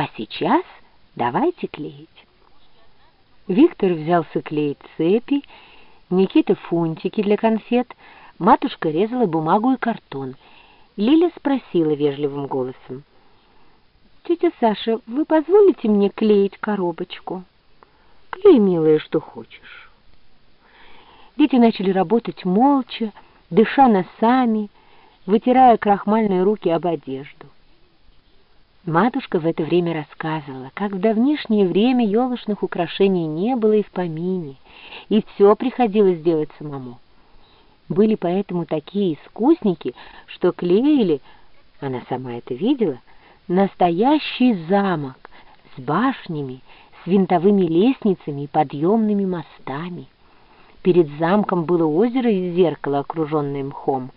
А сейчас давайте клеить. Виктор взялся клеить цепи, Никита фунтики для конфет, матушка резала бумагу и картон. Лиля спросила вежливым голосом. «Тетя Саша, вы позволите мне клеить коробочку?» «Клей, милая, что хочешь». Дети начали работать молча, дыша носами, вытирая крахмальные руки об одежду. Матушка в это время рассказывала, как в давнишнее время елочных украшений не было и в помине, и все приходилось делать самому. Были поэтому такие искусники, что клеили, она сама это видела, настоящий замок с башнями, с винтовыми лестницами и подъемными мостами. Перед замком было озеро из зеркала, окруженное мхом.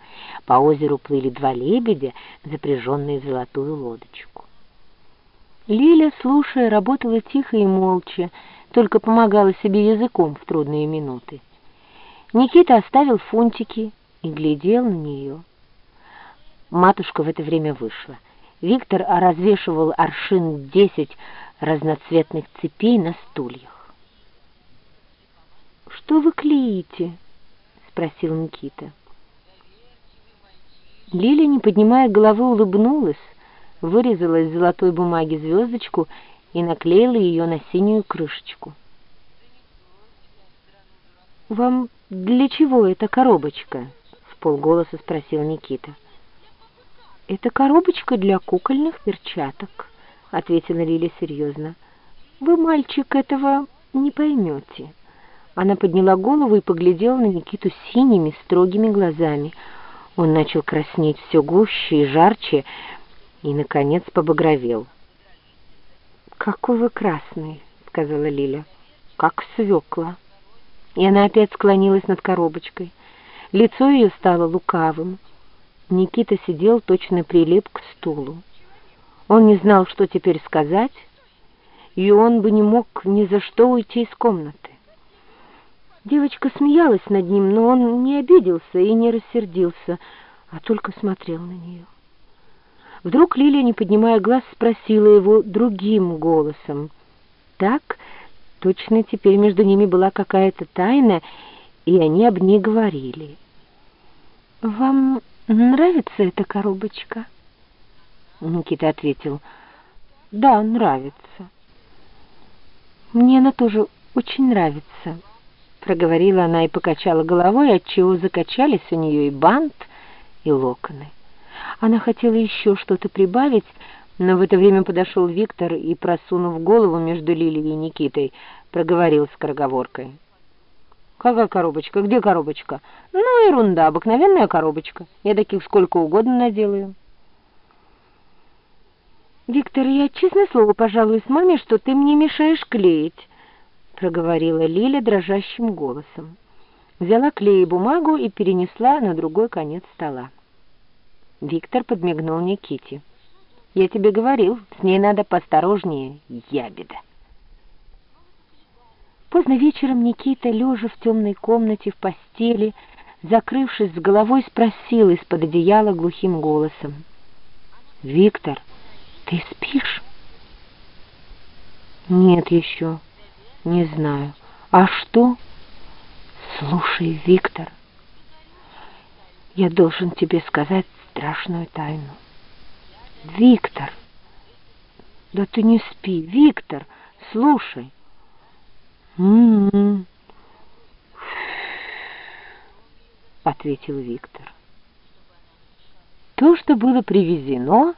По озеру плыли два лебедя, запряженные в золотую лодочку. Лиля, слушая, работала тихо и молча, только помогала себе языком в трудные минуты. Никита оставил фунтики и глядел на нее. Матушка в это время вышла. Виктор развешивал аршин десять разноцветных цепей на стульях. «Что вы клеите?» — спросил Никита. Лиля, не поднимая головы, улыбнулась, вырезала из золотой бумаги звездочку и наклеила ее на синюю крышечку. «Вам для чего эта коробочка?» — в полголоса спросил Никита. «Это коробочка для кукольных перчаток», — ответила Лиля серьезно. «Вы, мальчик, этого не поймете». Она подняла голову и поглядела на Никиту синими, строгими глазами. Он начал краснеть все гуще и жарче, и, наконец, побагровел. «Какой вы красный!» — сказала Лиля. «Как свекла!» И она опять склонилась над коробочкой. Лицо ее стало лукавым. Никита сидел, точно прилип к стулу. Он не знал, что теперь сказать, и он бы не мог ни за что уйти из комнаты. Девочка смеялась над ним, но он не обиделся и не рассердился, а только смотрел на нее. Вдруг Лилия, не поднимая глаз, спросила его другим голосом. Так, точно теперь между ними была какая-то тайна, и они об ней говорили. «Вам нравится эта коробочка?» Никита ответил, «Да, нравится». «Мне она тоже очень нравится», — проговорила она и покачала головой, отчего закачались у нее и бант, и локоны. Она хотела еще что-то прибавить, но в это время подошел Виктор и, просунув голову между Лилией и Никитой, проговорил с скороговоркой. «Какая коробочка? Где коробочка?» «Ну, ерунда, обыкновенная коробочка. Я таких сколько угодно наделаю». «Виктор, я честное слово пожалуюсь маме, что ты мне мешаешь клеить», — проговорила Лиля дрожащим голосом. Взяла клей и бумагу и перенесла на другой конец стола. Виктор подмигнул Никите. «Я тебе говорил, с ней надо посторожнее, ябеда». Поздно вечером Никита, лежа в темной комнате в постели, закрывшись с головой, спросил из-под одеяла глухим голосом. «Виктор, ты спишь?» «Нет еще, не знаю. А что?» «Слушай, Виктор, я должен тебе сказать страшную тайну. Виктор! Да ты не спи, Виктор, слушай. М -м -м. ответил Виктор. То, что было привезено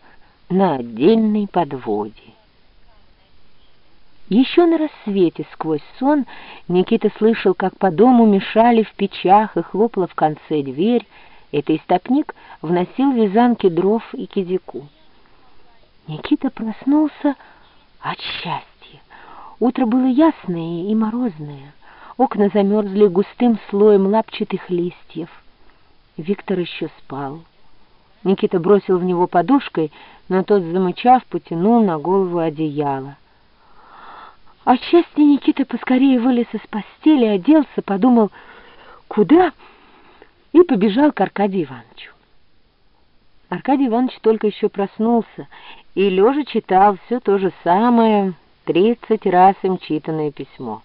на отдельной подводе. Еще на рассвете сквозь сон Никита слышал, как по дому мешали в печах и хлопала в конце дверь, это истопник вносил вязанки дров и кизику. Никита проснулся от счастья. Утро было ясное и морозное. Окна замерзли густым слоем лапчатых листьев. Виктор еще спал. Никита бросил в него подушкой, но тот, замычав, потянул на голову одеяло. От счастья Никита поскорее вылез из постели, оделся, подумал, куда и побежал к Аркадию Ивановичу. Аркадий Иванович только еще проснулся и лежа читал все то же самое, тридцать раз им читанное письмо.